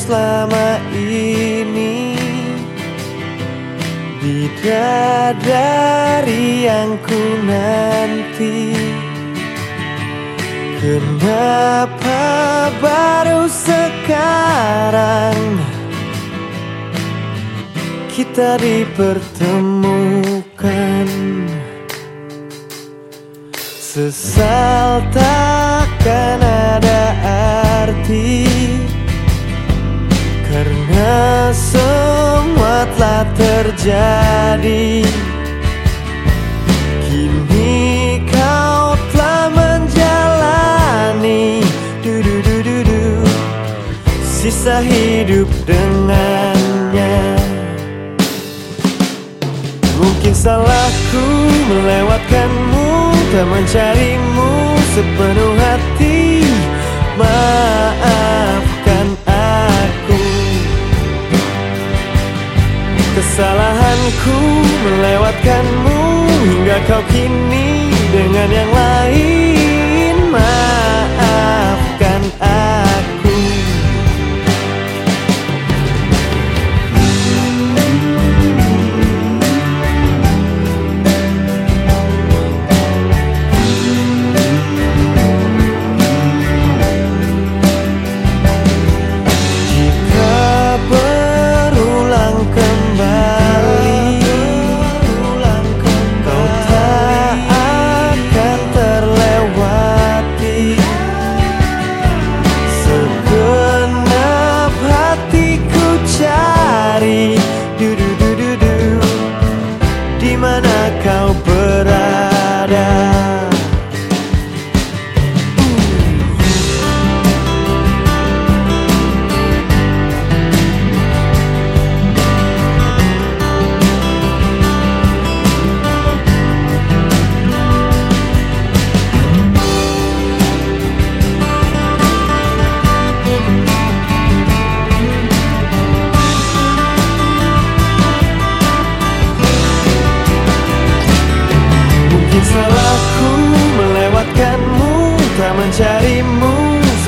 selama ini. Bidadari yang ku nanti. Kenapa baru sekarang Kita dipertemukan? Sesal takkan ada arti Karena semua telah terjadi. Kini kau telah menjalani du -du -du -du -du, Sisa hidup dengannya. Mungkin salahku melewatkanmu Tak mencarimu sepenuh Kesalahanku melewatkanmu Hingga kau kini dengan yang lain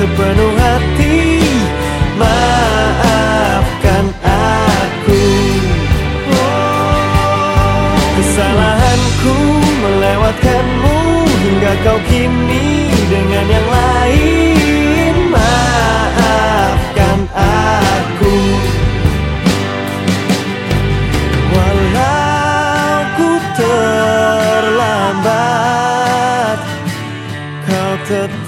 sepenuh hati. Maafkan aku. Kesalahanku melewatkanmu Hingga kau kini dengan yang lain. Maafkan aku. Walau ku terlambat Kau tetap